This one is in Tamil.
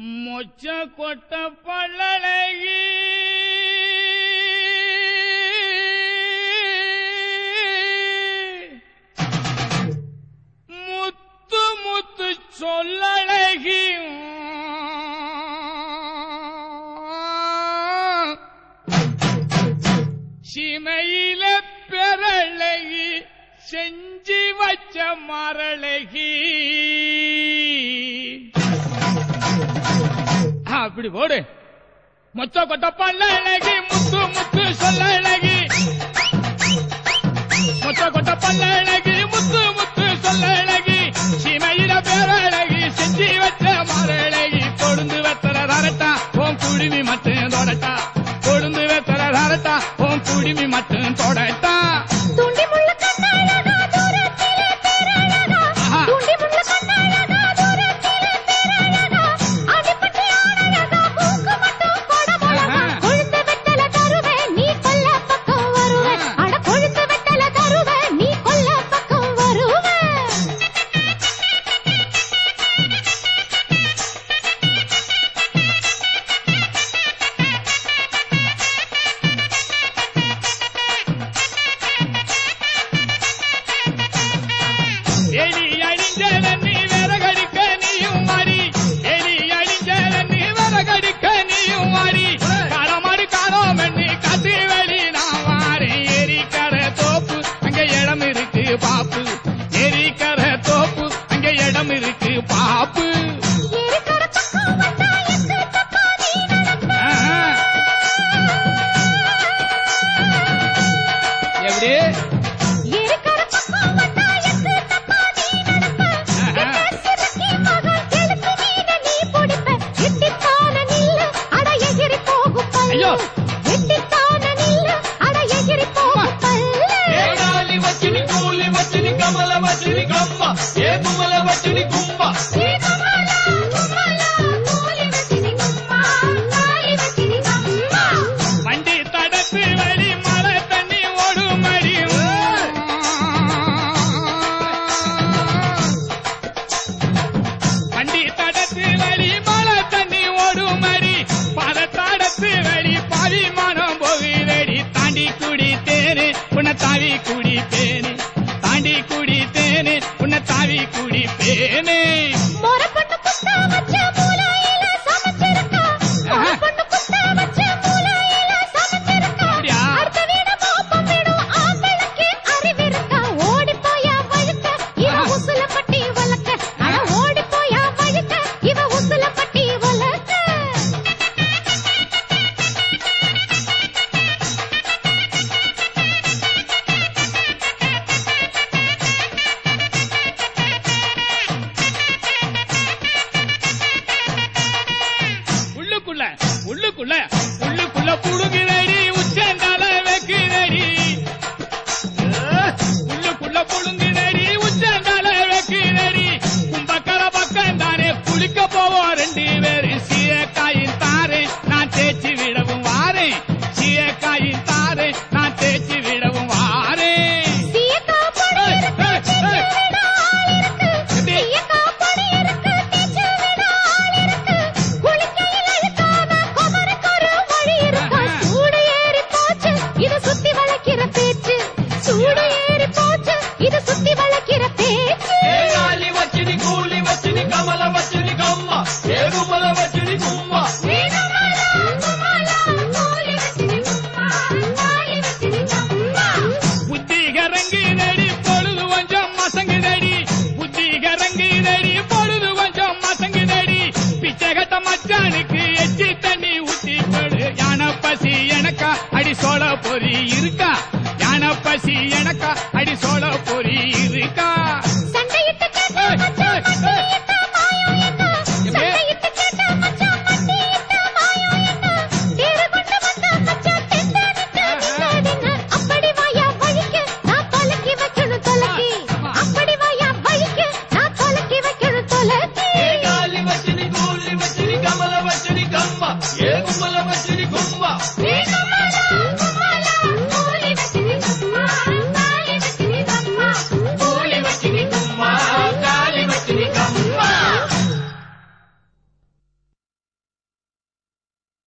மொச்ச கொட்ட பள்ளழகி முத்து முத்து சொல்லழகி சிமையில பெறழகி செஞ்சு வச்ச மரழகி அப்படி ஓடு மொச்ச கொட்டப்பல்ல அழகி முத்து முத்து சொல்ல அழகி மொச்ச கொட்டப்பல்ல அழகி முத்து முத்து சொல்ல அழகி சீமையில பேர அழகி செஞ்சு வச்ச மாற அழகி கொழுந்து வெத்தர தரட்டா ஓம் குடிமி மட்டும் தொடட்டா கொழுந்து வெத்தர தரட்டா ஓம் குடிமி மட்டும் குடி பே உள்ளுக்குள்ள உள்ளுக்குள்ள புழுங்குதடி உச்சந்தால வைக்குதடி உள்ளுக்குள்ள புழுங்குதடி உச்சந்தால வைக்குதடி கும்பக்கர பக்கம் தானே குளிக்க போவோம் ரெண்டு பேரு சீயக்காயின் தாரே. நான் தேய்ச்சி விடவும் வாரேன் சீயக்காயின் தாரே. கணக்கா அடி சோழ பொறி இருக்கா? சண்டையிட்ட